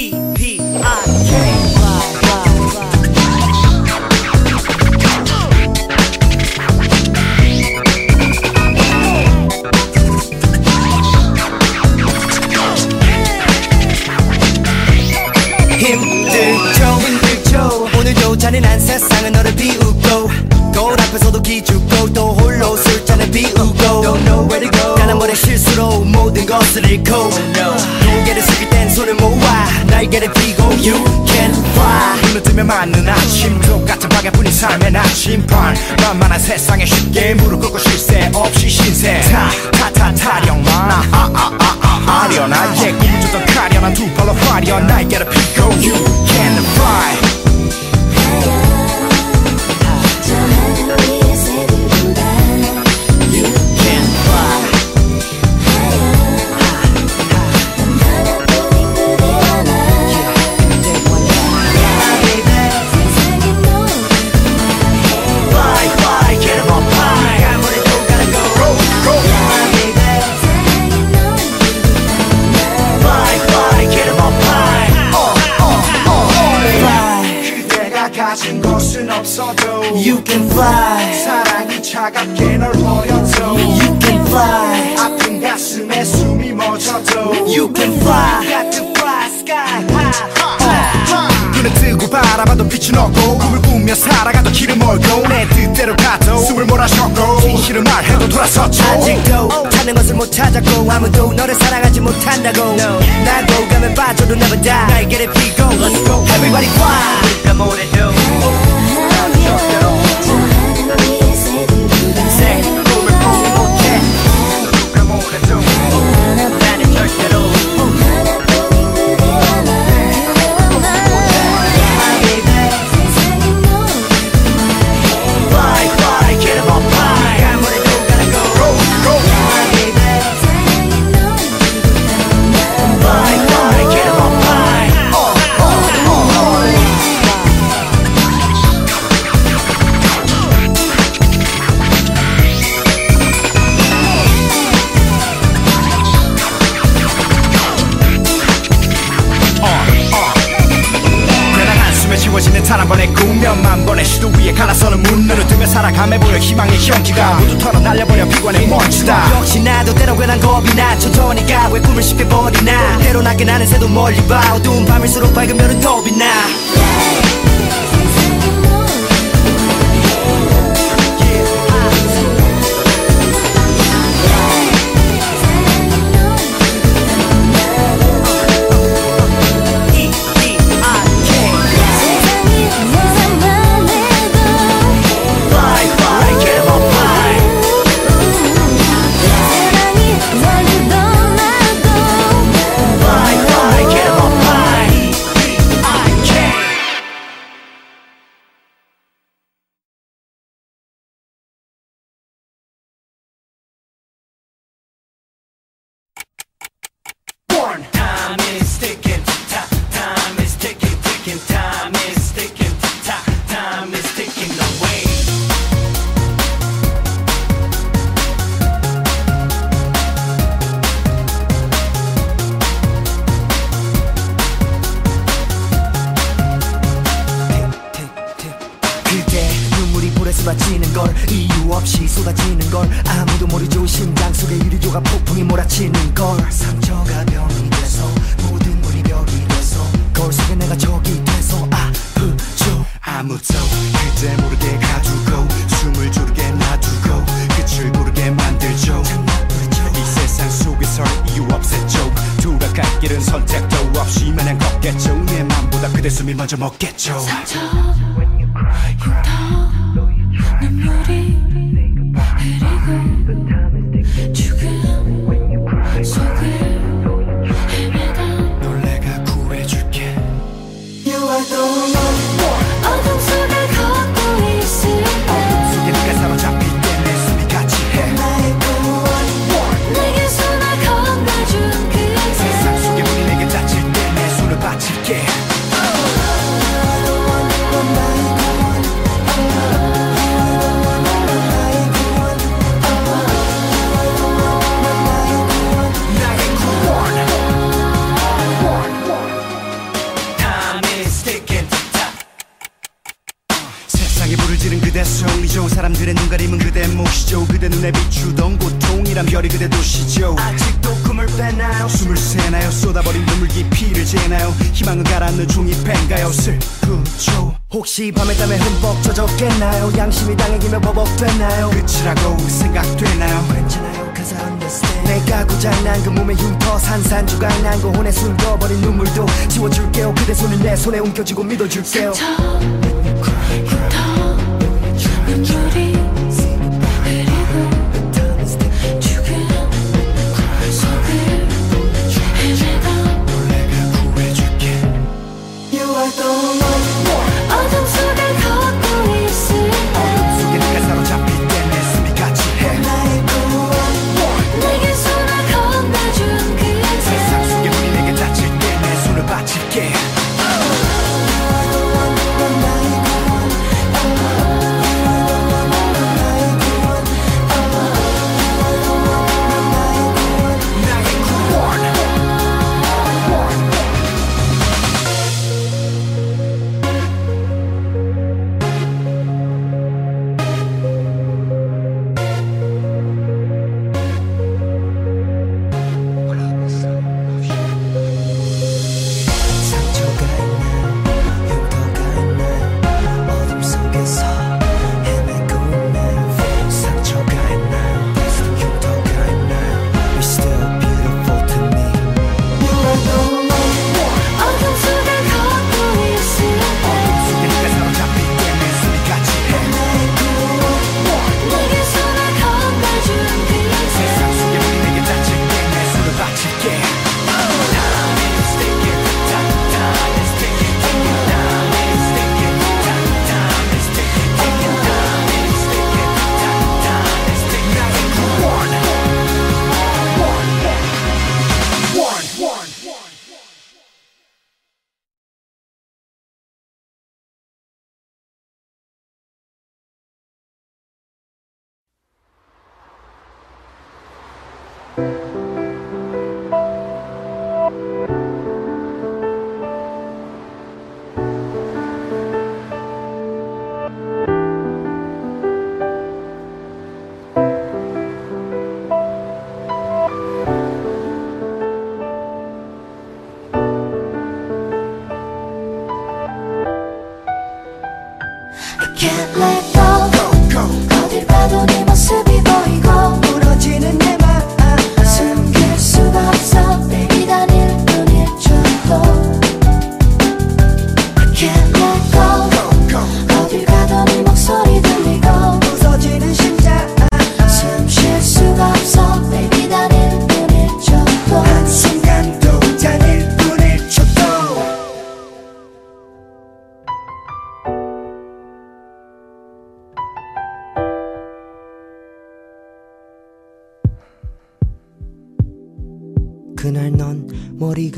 E P I K. 힘들죠 힘들죠 오늘도 잔인한 세상은 너를 비우고 거울 앞에서도 기죽고 또 홀로 술잔을 비우고 Don't know where to go 가난 머리 실수로 모든 것을 잃고 날개를 펴고 You can fly. 눈을 뜨면 맞는 아침 똑같은 방향뿐인 삶의 나침반. 만만한 세상에 쉽게 무릎 꿇고 쉴새 없이 신세. 타타타 타령만 아아아아 아련한 예 꿈을 쫓던 가련한 두 팔로 화려한 날개를 펴고 You can fly 없어도 You can fly. 사랑이 차갑게 널 버려도 You can fly. 아픈 가슴에 숨이 멎어도 You can fly. Got to fly sky high. 눈을 뜨고 바라봐도 빛은 없고 꿈을 꾸며 살아가도 길을 멀고 내 뜻대로 가도 숨을 몰아쉬었고 진실을 말해도 돌아섰죠. 아직도 찾는 것을 못 찾았고 아무도 너를 사랑하지 못한다고. 나고 가면 빠져도 never die 날개를 펴고 Let's go. Everybody fly. 우리가 뭐래도 지워지는 단 한 번의 꿈몇만 번의 시도 위에 갈라서는 문 눈을 뜨며 살아감해 보여. 희망의 향기가 모두 털어 날려버려. 피관의 먼지다. 역시 나도 때론 괜한 겁이 나. 천천히 가 왜 꿈을 쉽게 버리나. 때론 나게 나는 새도 멀리 봐. 어두운 밤일수록 밝으면 더 빛나 쏟아지는 걸 이유 없이 쏟아지는 걸 아무도 모르죠. 심장 속에 유리조가 폭풍이 몰아치는 걸. 상처가 병이 돼서 모든 걸 이별이 돼서 거울 속에 내가 적이 돼서 아프죠. 아무도 그대 모르게 가두고 숨을 조르게 놔두고 끝을 모르게 만들죠. 이 세상 속에서 이유 없었죠. 돌아갈 길은 선택도 없이 마냥 걷겠죠. 내 맘보다 그대 숨이 먼저 먹겠죠. 눈물 사람들의 눈가림은 그대 몫이죠. 그대 눈에 비추던 고통이란 별이 그대 도시죠. 아직도 꿈을 빼나요? 숨을 새나요? 쏟아버린 눈물 깊이를 재나요? 희망은 가라앉는 종이팬가요? 슬프죠. 혹시 밤에 땀에 흠뻑 젖었겠나요? 양심이 당해기며 버벅됐나요? 끝이라고 생각되나요? 괜찮아요. 내가 고장난 그 몸에 흉터 산산조각난 그 혼에 숨겨버린 눈물도 지워줄게요. 그대 손을 내 손에 옮겨지고 믿어줄게요. 저 Oh.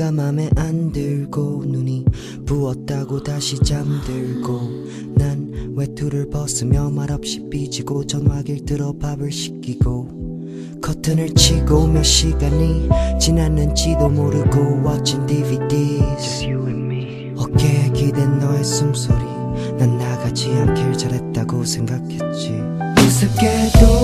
머리가 맘에 안 들고 눈이 부었다고 다시 잠들고 난 외투를 벗으며 말없이 삐지고 전화기를 들어 밥을 시키고 커튼을 치고 몇 시간이 지났는지도 모르고 watching DVDs 어깨에 기댄 너의 숨소리. 난 나가지 않길 잘했다고 생각했지. 우습게도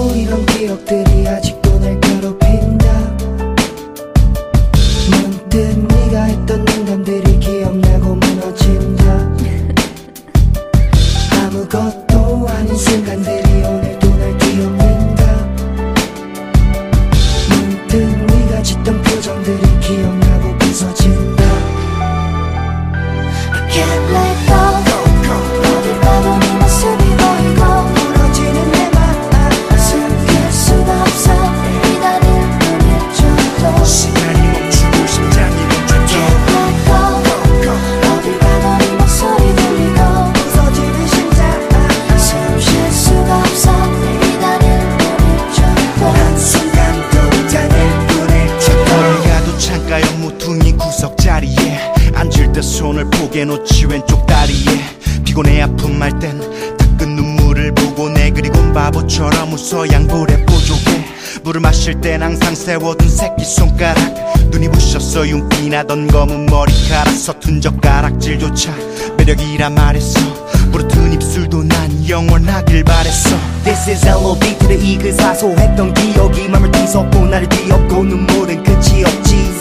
뒤섞고 나를 뒤엎고 눈물은 끝이 없지.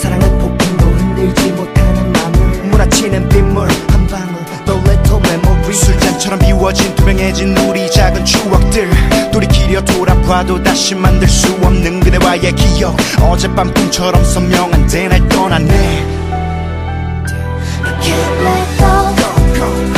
사랑은 폭풍도 흔들지 못하는 맘을 몰아치는 빗물 한 방울 The little memory 술잔처럼 비워진 투명해진 우리 작은 추억들 돌이키려 돌아봐도 다시 만들 수 없는 그대와의 기억. 어젯밤 꿈처럼 선명한데 날 떠났네. Can't let go. 어딜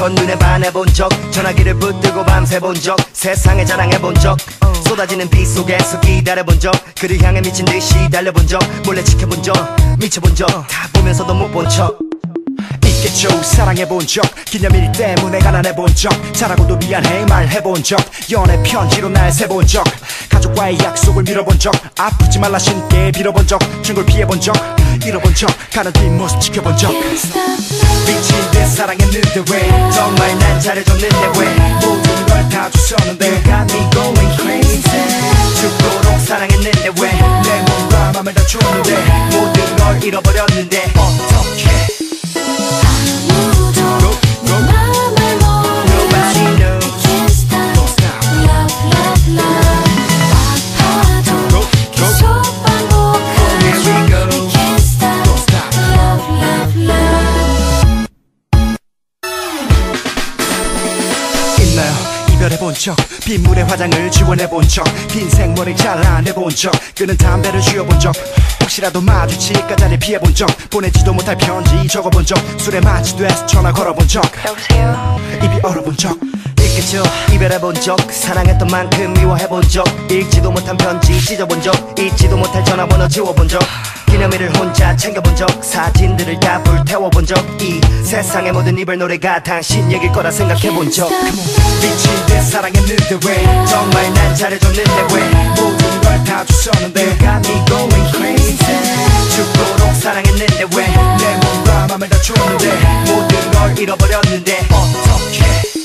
첫눈에 반해본 적 전화기를 붙들고 밤새 본 적 세상에 자랑해본 적 쏟아지는 비 속에서 기다려본 적 그를 향해 미친 듯이 달려본 적 몰래 지켜본 적 미쳐본 적 다 보면서도 못 본 척. 있겠죠 사랑해본 적 기념일 때문에 가난해본 적 잘하고도 미안해 말해본 적 연애 편지로 날 세본 적 가족과의 약속을 밀어본 적 아프지 말라 신께 빌어본 적 충골 피해본 적 잃어본 적 가는 뒷모습 지켜본 적 듯 사랑했는데 왜 정말 난 잘해줬는데 왜 모든 걸다 줬었는데 You got me going crazy. 죽도록 사랑했는데 왜 내 몸과 맘을 다 줬는데 모든 걸 잃어버렸는데 어떻게 빗물에 화장을 지원해본 적빈 생머리 잘라내본 적 끄는 담배를 쥐어본 적 혹시라도 마주칠까 자리 피해본 적 보내지도 못할 편지 적어본 적 술에 마취돼서 전화 걸어본 적 여보세요? 입이 얼어본 적 있겠죠? 이별해본 적 사랑했던 만큼 미워해본 적 읽지도 못한 편지 찢어본 적 잊지도 못할 전화번호 지워본 적 기념일을 혼자 챙겨본 적 사진들을 다 불태워본 적이 세상의 모든 이별 노래가 당신 얘길 거라 생각해본 적. 미친 듯 사랑했는데 왜? 정말 난 잘해줬는데 왜? 모든 걸다 You got me going crazy. 죽도록 사랑했는데 왜? 내 몸과 맘을 다 줬는데 모든 걸 잃어버렸는데 어떻게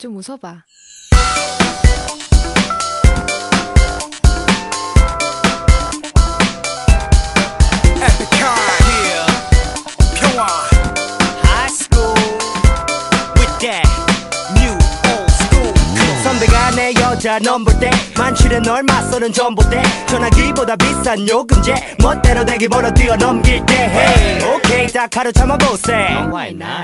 좀 웃어봐. 내 여자 넘볼 때 만취래 널 맞서는 전봇대 전화기보다 비싼 요금제 멋대로 대기 벌어 뛰어넘길 때. Hey, 오케이 다 가르쳐만 보세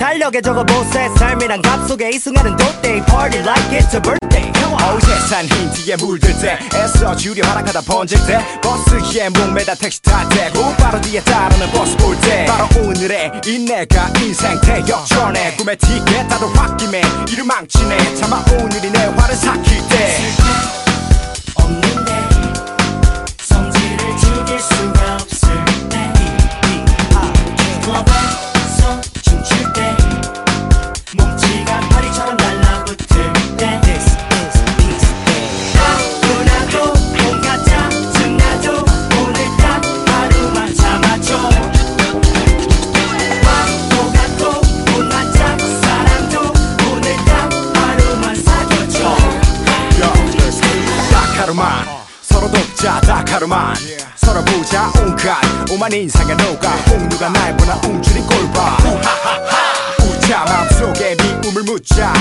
달력에 적어보세. 삶이란 값 속에 이 순간은 돗대. Party like it's a birthday. 어우 세상 흰 티에 물들 때. 애써 주려 하락하다 번질 때. 버스에 목매다 택시 탈때. 곧바로 뒤에 따르는 버스 볼 때. 바로 오늘의 인내가 인생 태역전에 꿈의 티켓 다들 홧김에 이를 망치네. 차마 오늘이 내 화를 삭힐 때 없는 하루만 서로 보자 온갖. 오만 인상에 녹아 홍누가 날 보나 웅주린 꼴봐. 우 자 마음속에 미움을 묻자.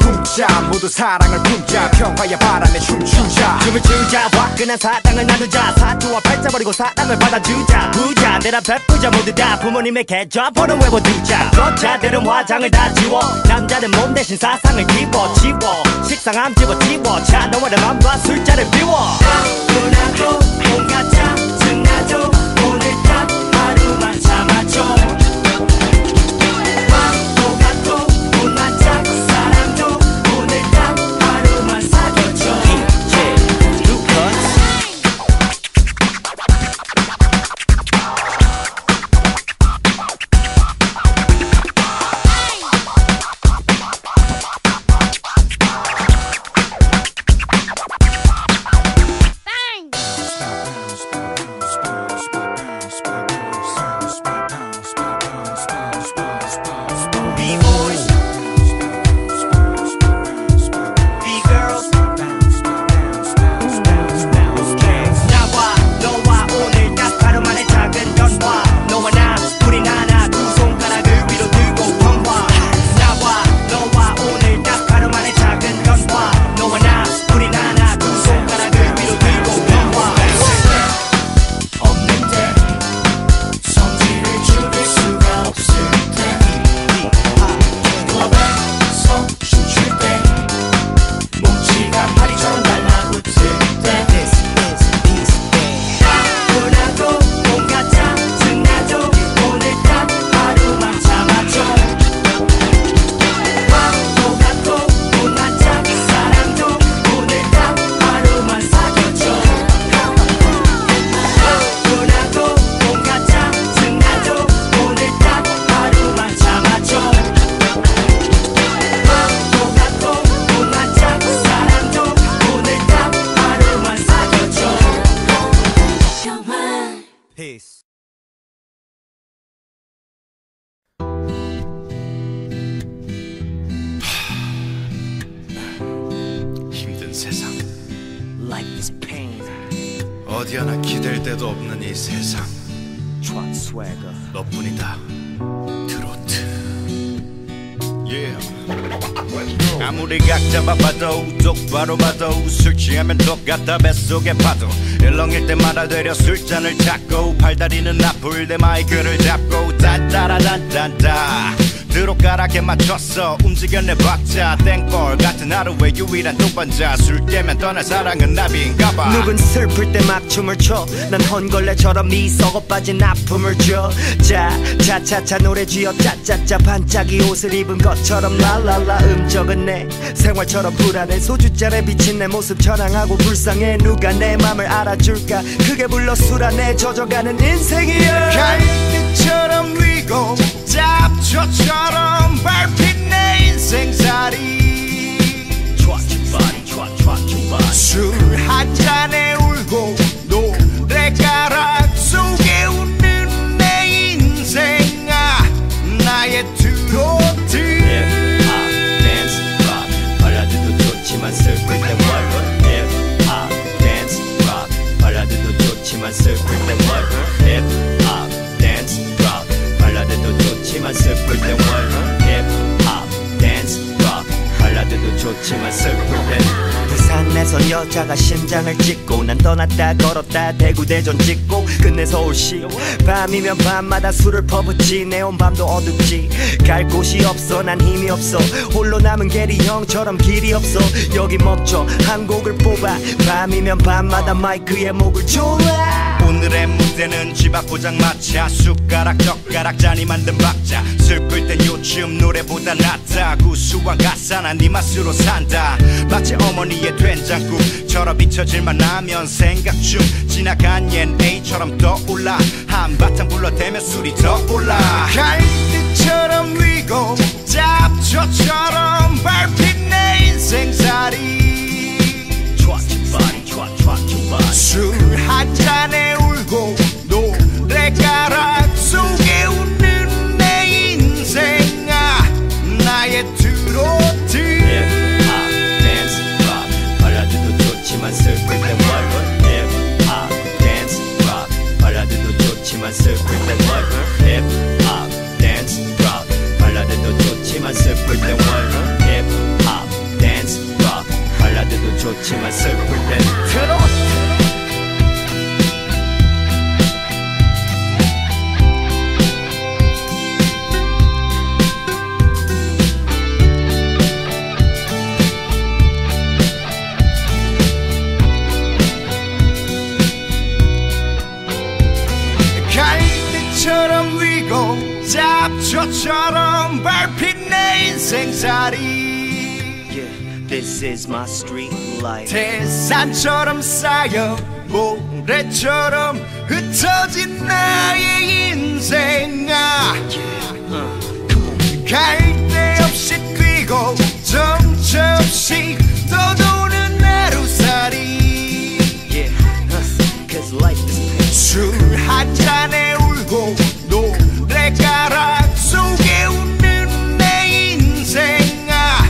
품자 모두 사랑을 품자. 평화의 바람에 춤추자. 춤을 추자 화끈한 사랑을 나누자. 사투와 팔자 버리고 사랑을 받아주자. 부자 내라 베푸자. 모두 다 부모님의 계좌 번호 외워두자. 여자들은 화장을 다 지워. 남자는 몸 대신 사상을 입어 지워 식상함 집어치워. 자 너와의 맘과 술자를 비워. 뭔가 짜증나 속에 파도 일렁일 때마다 되려 술잔을 찾고 팔다리는 아플 때 마이크를 잡고 딴따라단딴따 드롭가락에 맞췄어 움직여 내 박자 땡벌 같은 하루의 유일한 동반자. 술 깨면 떠날 사랑은 나비인가봐. 누군 슬플 때 막 춤을 춰난 헌걸레처럼 미소고 빠진 아픔을 줘자 차차차 노래 지어. 짜짜짜 반짝이 옷을 입은 것처럼 랄랄라 음적은 내 생활처럼 불안해. 소주잔에 비친 내 모습 전황하고 불쌍해. 누가 내 맘을 알아줄까? 크게 불러 술 안에 젖어가는 인생이야. 갈대처럼 위고 잡초처럼 밟힌 내 인생살이. 술 한 잔에 울고 노래가락 슬플 땐 월로 힙합 댄스 락 발라드도 좋지만 슬플 땐 부산에서 여자가 심장을 찍고 난 떠났다 걸었다 대구 대전 찍고 끝내 서울시. 밤이면 밤마다 술을 퍼붓지 내 온 밤도 어둡지. 갈 곳이 없어 난 힘이 없어. 홀로 남은 게리 형처럼 길이 없어. 여기 멈춰 한 곡을 뽑아. 밤이면 밤마다 마이크에 목을 졸라 오늘의 무대는 집 앞 포장마차 숟가락 젓가락 잔이 만든 박자. 슬플 땐 요즘 노래보다 낫다. 구수한 가사나 네 맛으로 산다. 마치 어머니의 된장국처럼 잊혀질만 하면 생각 중 지나간 얜 A처럼 떠올라. 한바탕 불러대면 술이 더 올라. 갈대처럼 위고 잡초처럼 밟힌 내 인생살이 술 한 잔에 울고 노래가락 슬플 땐 월급 힙합 댄스 락 발라드도 좋지만 슬플 땐 월급 힙합 댄스 락 발라드도 좋지만 슬플 땐 잡초처럼 밟힌 내 인생살이. Yeah, this is my street life. 태산처럼 쌓여 모래처럼 흩어진 나의 인생아. 갈데 없이 뛰고 정처 없이 떠도는 하루살이. Yeah, huh, cause life is 술 한 잔에 울고 노래가락 속에 웃는 내 인생아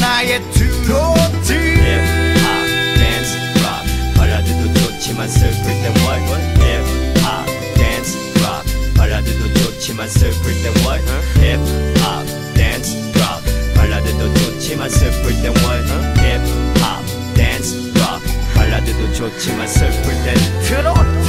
나의 트로트. 힙합 댄스 락 발라드도 좋지만 슬플 땐 월급 힙합 댄스 락 발라드도 좋지만 슬플 땐 월급 힙합 댄스 락 발라드도 좋지만 슬플 땐 월급 힙합 댄스 락 발라드도 좋지만 슬플 땐 트로트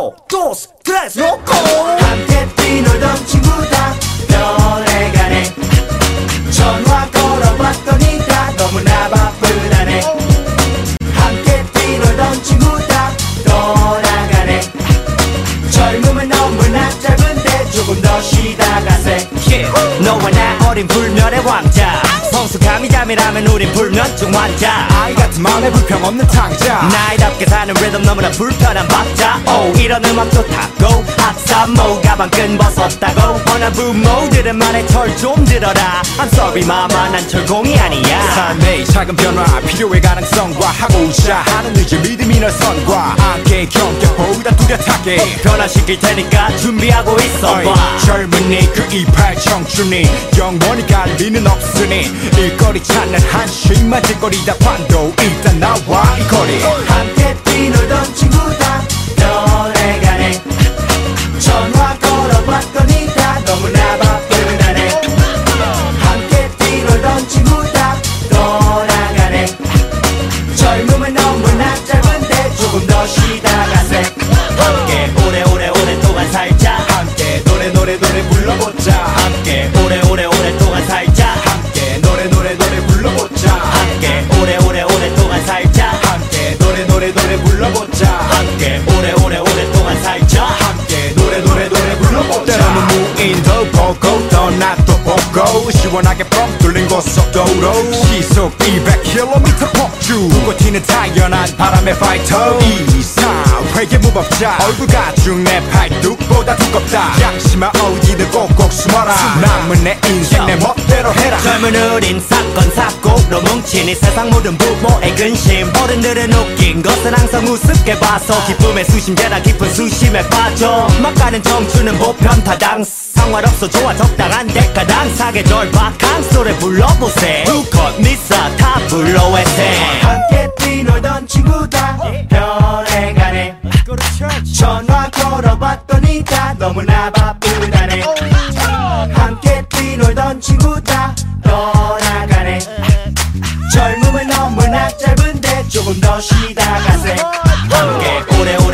Uno, dos, tres, loco 함께 뛰놀던 친구다. 변해가네. 전화 걸어봤더니 다. 너무나 바쁘다네. 함께 뛰놀던 친구다. 떠나가네. 젊음은 너무나 짧은데 조금 더 쉬다 가세. 너와 나 어린 불멸의 왕자 성숙함이 잠이라면 우린 불면증 환자. 아이 같은 마음에 불평 없는 탕자. 나이답게 사는 리듬 너무나 불편한 박자. 오 이런 음악 좋다고. 학사모 가방 끈 벗었다고. 어느 부모들은 말에 털좀 들어라. I'm sorry 마마 난 철공이 아니야. 삶의 작은 변화 필요의 가능성과 하고자. 하는 의지 믿음이 널 선과. 함께 경계보다 뚜렷하게. 변화시킬 테니까 준비하고 있어봐. 젊은이 그 이팔 청춘이 영원히 갈 리는 없으니 일거리 찾는 한심한 짓거리다 반도 일단 나와 이 거리. 함께 뛰놀던 친구다. 떠내가네. 전화 걸어봤더니 다. 너무나 바쁘다네. 함께 뛰놀던 친구다. 떠나가네. 젊음은 너무나 짧은데 조금 더 쉬다 노래 불러보자 때로는 무인 도 보고 떠나도 보고 시원하게 뻥 뚫린 곳 고속도로 시속 200km 폭주. 불고 튀는 타연한 바람의 파이터. 이상 회계 무법자. 얼굴 가죽 내 팔뚝보다 두껍다. 양심아 어디든 꼭꼭 숨어라. 남은 내 인생 내 멋대로 해라. 젊은 어린 사건 사고로 뭉친 이 세상 모든 부모의 근심. 어른들은 웃긴 것은 항상 우습게 봐서 기쁨의 수심제나 깊은 수심에 빠져. 막 가는 청춘은 보편 타당. 상관없어. 좋아 적당한 대가당. 사계 절 박한 소리 불러 보세. 두컷 미사 다 불러외세. 함께 뛰놀던 친구다. 변해가네. 전화 걸어봤더니 다 너무나 바쁘다네. 함께 뛰놀던 친구다. 떠나가네. 젊음은 너무나 짧은데 조금 더 쉬다 가세. 함께 오래오래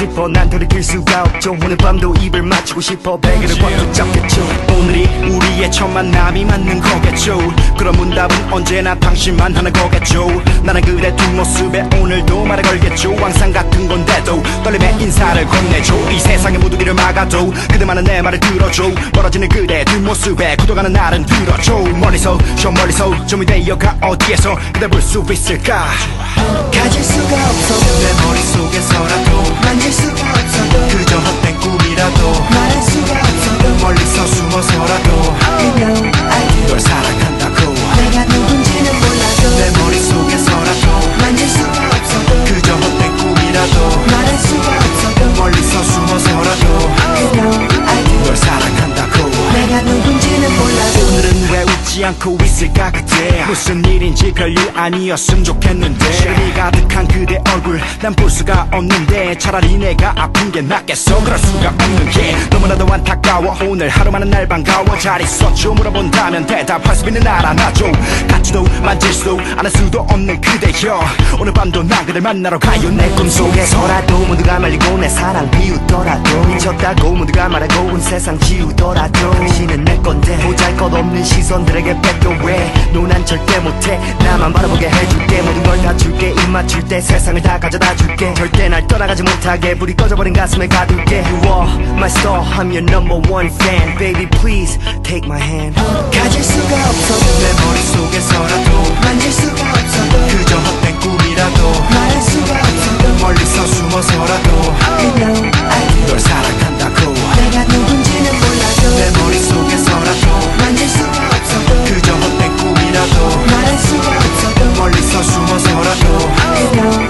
싶어. 난 돌이킬 수가 없죠. 오늘 밤도 입을 맞추고 싶어. 베개를 꽉 붙잡겠죠. 오늘이 우리의 첫 만남이 맞는 거겠죠. 그럼 문답은 언제나 당신만 하는 거겠죠. 나는 그대 뒷모습에 오늘도 말을 걸겠죠. 항상 같은 건데도 떨림의 인사를 건네줘 이 세상의 모두기를 막아도 그대만은 내 말을 들어줘. 멀어지는 그대 뒷모습에 굳어가는 나를 들어줘. 멀리서 저 멀리서 좀이 되어가 어디에서 그대 볼 수 있을까? 가질 수가 없어도 내 머릿속에서라도 만질 수가 없어도 그저 헛된 꿈이라도 말할 수가 없어도 멀리서 숨어서라도 You know I do 널 사랑한다고. 내가 누군지는 몰라도 내 머릿속에서라도 만질 수가 없어도 그저 헛된 꿈이라도 말할 수가 웃지 않고 있을까 그때 무슨 일인지 별일 아니었으면 좋겠는데. 시련이 가득한 그대 얼굴 난 볼 수가 없는데. 차라리 내가 아픈 게 낫겠어. 그럴 수가 없는 게. 너무나도 안타까워. 오늘 하루만은 날 반가워. 잘 있었죠? 물어본다면 대답할 수 있는 알아놔줘. 같지도 만질 수도 않을 수도 없는 그대여. 오늘 밤도 난 그댈 만나러 가요. 내 꿈속에서라도 속에서라도 모두가 말리고 내 사랑 비웃더라도. 미쳤다고 모두가 말하고 온 세상 지우더라도. 당신은 내 건데 보잘것없는 시선들에 게 뺏겨 왜너난 절대 못해. 나만 바라보게 해줄게. 모든 걸 다 줄게. 입 맞출 때 세상을 다 가져다 줄게. 절대 날 떠나가지 못하게 불이 꺼져버린 가슴에 가둘게. You are my star. I'm your number one fan. Baby please take my hand. 가질 수가 없어도 내 머릿속에서라도 만질 수가 없어도 그저 헛된 꿈이라도 말할 수가 없어도 멀리서 숨어서라도 You know I 널 사랑한다고. 내가 누군 말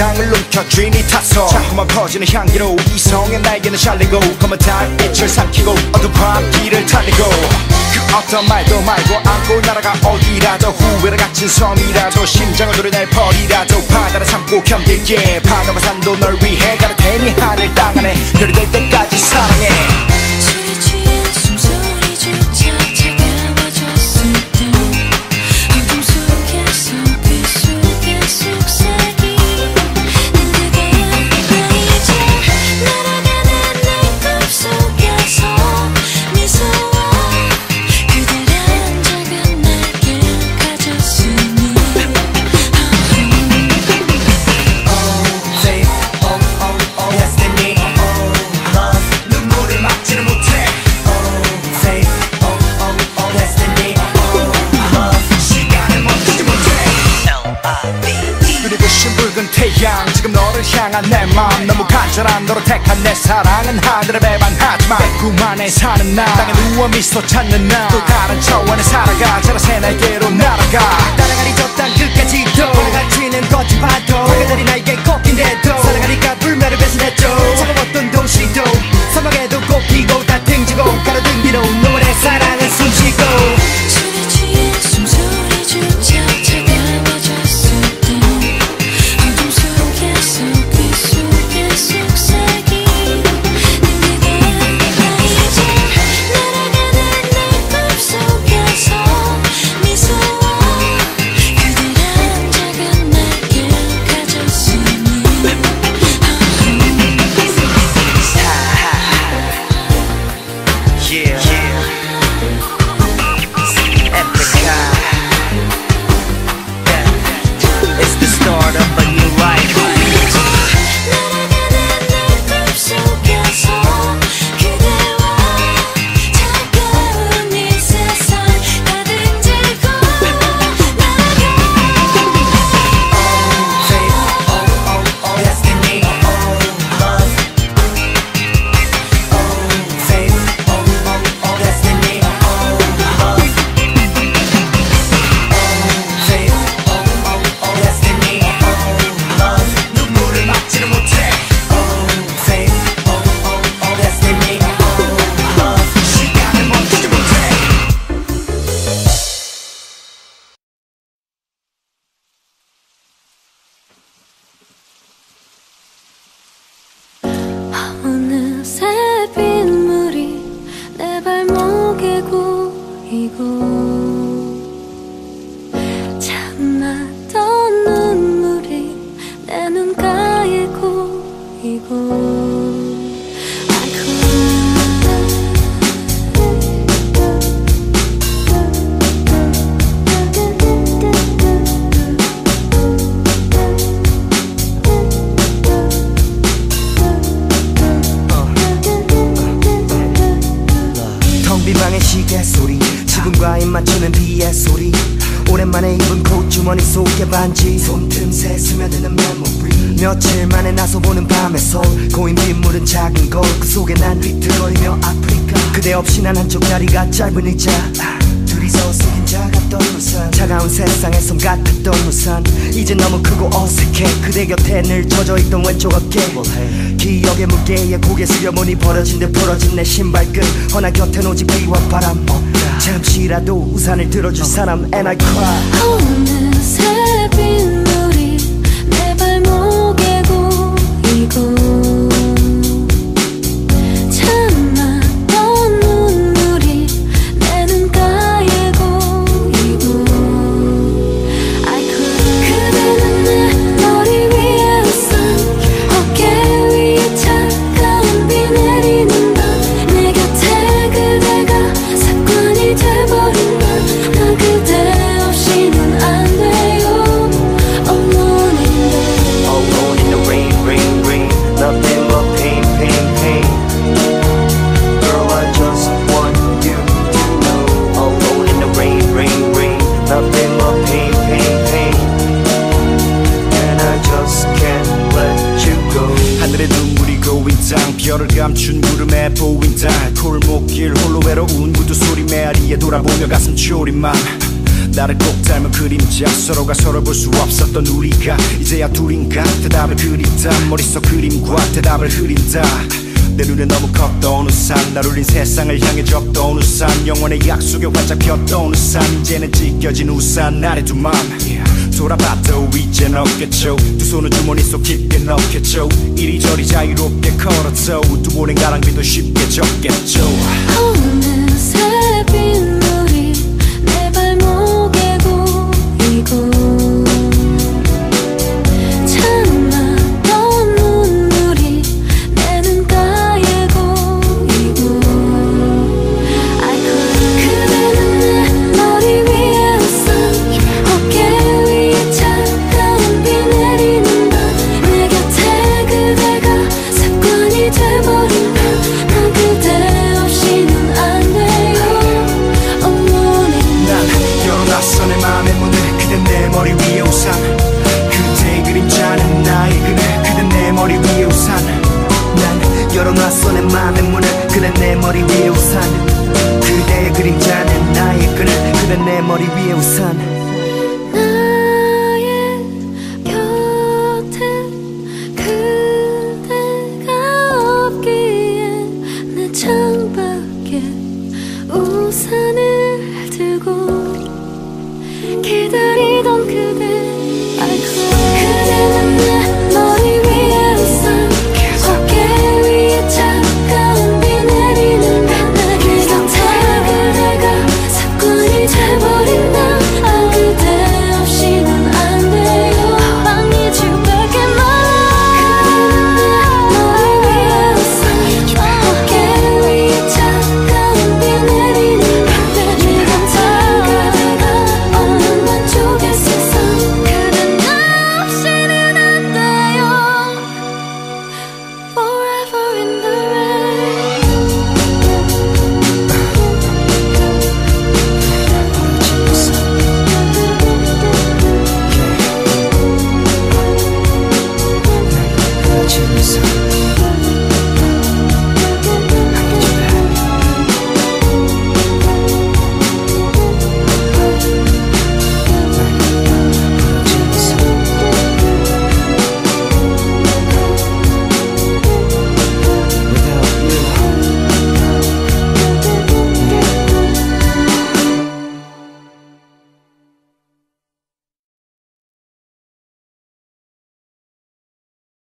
심장을 움켜 쥐니 타서 자꾸만 퍼지는 향기로 이성의 날개는 잘리고 검은 달빛을 삼키고 어두운 밤길을 달리고 그 어떤 말도 말고 안고 날아가 어디라도 후회를 갇힌 섬이라도 심장을 노려낼 벌이라도 바다를 삼고 견딜게 바다와 산도 널 위해 가를 테니 하늘 땅 안에 별이 될 때까지 사랑해 마음 너무 간절한 너를 택한 내 사랑은 하늘에 배반하지마 내꿈 안에 사는 나 땅에 누워 미소 찾는 나 또 다른 차원에 살아가. 저런 새 날개로 날아가. 따라가리 저땅 끝까지도. 걸어가지는 거친 파도. 그들이 나에게 꼽힌데도. 사랑하니까 불멸을 배신했죠. 차가웠던 도시도 사막에도 꽃피고 다 등지고 가로등 위로 노을의 사랑은 숨쉬고 짧은 의자. 둘이서 쓰긴 작았던 우산. 차가운 세상의 섬 같았던 우산. 이제 너무 크고 어색해. 그대 곁에 늘 젖어있던 왼쪽 어깨. 기억의 무게에 고개 숙여보니 벌어진 듯 부러진 내 신발끈. 허나 곁엔 오직 비와 바람. 잠시라도 우산을 들어줄 사람. And I cry 세상을 향해 적던 우산 영원의 약속에 활짝 폈던 우산. 이제는 찢겨진 우산 나의 두맘 돌아봐도 이젠 없겠죠. 두 손을 주머니 속 깊게 넣겠죠. 이리저리 자유롭게 걸었죠 두 볼엔 가랑비도 쉽게 적겠죠. 어느새